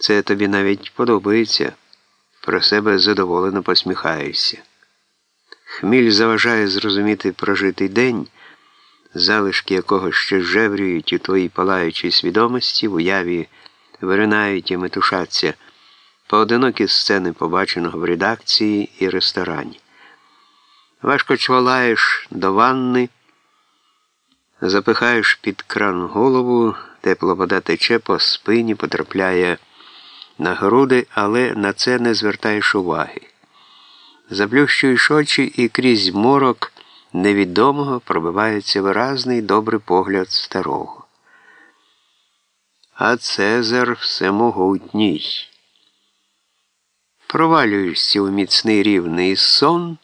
Це тобі навіть подобається, про себе задоволено посміхаєшся. Хміль заважає зрозуміти прожитий день, залишки якого ще жеврюють у твоїй палаючій свідомості, в уяві виринають і метушаться поодинокі сцени побаченого в редакції і ресторані. Важко чвалаєш до ванни, запихаєш під кран голову, тепла вода тече по спині, потрапляє на груди, але на це не звертаєш уваги. Заплющуєш очі і крізь морок невідомого пробивається виразний добрий погляд старого. А Цезар всемогутній. Провалюєшся у міцний рівний сон.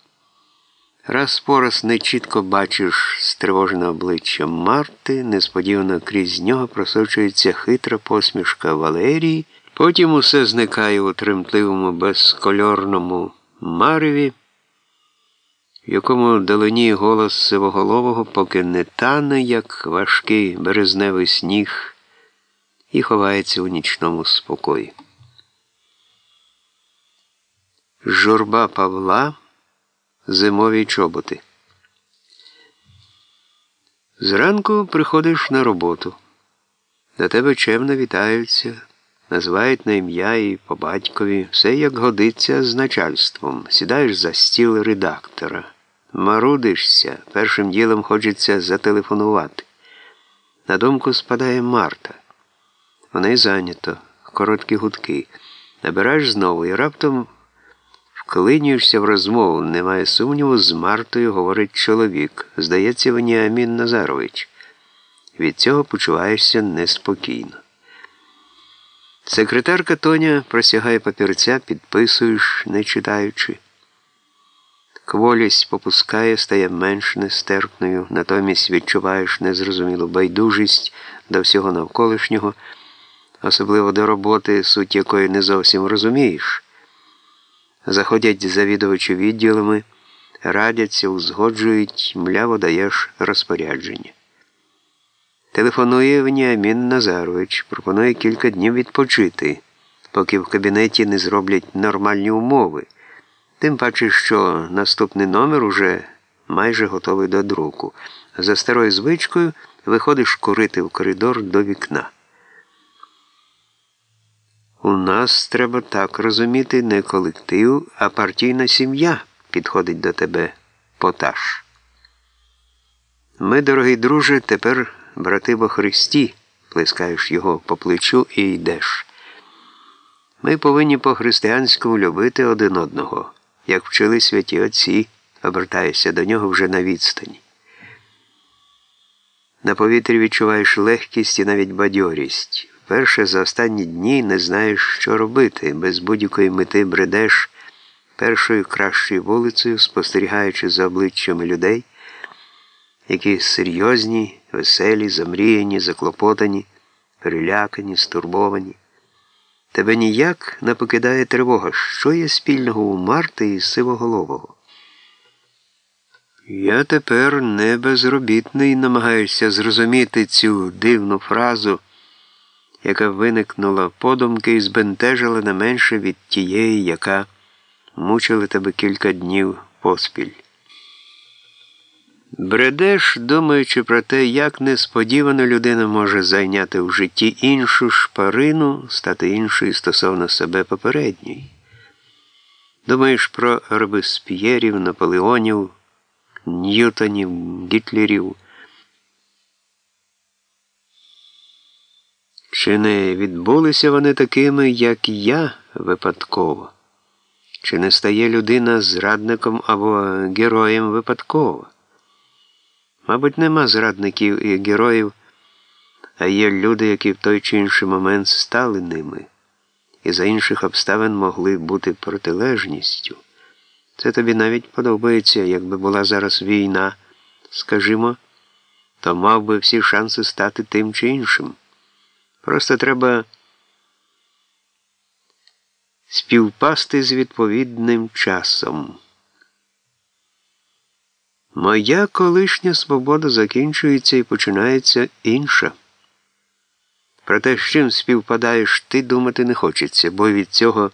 Раз по раз нечітко бачиш стривожене обличчя Марти, несподівано крізь нього просочується хитра посмішка Валерії, потім усе зникає у тремтливому безкольорному мареві, в якому далині голос сивоголового поки не тане, як важкий березневий сніг, і ховається у нічному спокої. Журба Павла Зимові чоботи. Зранку приходиш на роботу. До тебе чемно вітаються, називають на ім'я і по батькові, все як годиться з начальством. Сідаєш за стіл редактора, марудишся, першим ділом хочеться зателефонувати. На думку спадає Марта. Вона й зайнято, короткі гудки. Набираєш знову і раптом. Вклинюєшся в розмову, немає сумніву, з Мартою говорить чоловік. Здається, Веніамін Назарович. Від цього почуваєшся неспокійно. Секретарка Тоня просягає папірця, підписуєш, не читаючи. Кволість попускає, стає менш нестерпною, натомість відчуваєш незрозумілу байдужість до всього навколишнього, особливо до роботи, суть якої не зовсім розумієш. Заходять завідувачі відділами, радяться, узгоджують, мляво даєш розпорядження. Телефонує Веніамін Назарович, пропонує кілька днів відпочити, поки в кабінеті не зроблять нормальні умови. Тим паче, що наступний номер уже майже готовий до друку. За старою звичкою виходиш курити в коридор до вікна. У нас треба так розуміти не колектив, а партійна сім'я підходить до тебе поташ. Ми, дорогий друже, тепер брати во Христі, плескаєш його по плечу і йдеш. Ми повинні по-християнському любити один одного, як вчили святі отці, обертаєшся до нього вже на відстані. На повітрі відчуваєш легкість і навіть бадьорість. Перше за останні дні не знаєш, що робити, без будь-якої мети бредеш першою кращою вулицею, спостерігаючи за обличчями людей, які серйозні, веселі, замріяні, заклопотані, перелякані, стурбовані. Тебе ніяк не покидає тривога, що є спільного у Марти і сивоголового. Я тепер не безробітний, намагаюся зрозуміти цю дивну фразу яка виникнула подумки і збентежила не менше від тієї, яка мучила тебе кілька днів поспіль. Бредеш, думаючи про те, як несподівано людина може зайняти в житті іншу шпарину, стати іншою стосовно себе попередньої. Думаєш про Робесп'єрів, Наполеонів, Ньютонів, Гітлерів. Чи не відбулися вони такими, як я, випадково? Чи не стає людина зрадником або героєм випадково? Мабуть, нема зрадників і героїв, а є люди, які в той чи інший момент стали ними, і за інших обставин могли бути протилежністю. Це тобі навіть подобається, якби була зараз війна, скажімо, то мав би всі шанси стати тим чи іншим. Просто треба співпасти з відповідним часом. Моя колишня свобода закінчується і починається інша. Про те, з чим співпадаєш, ти думати не хочеться, бо від цього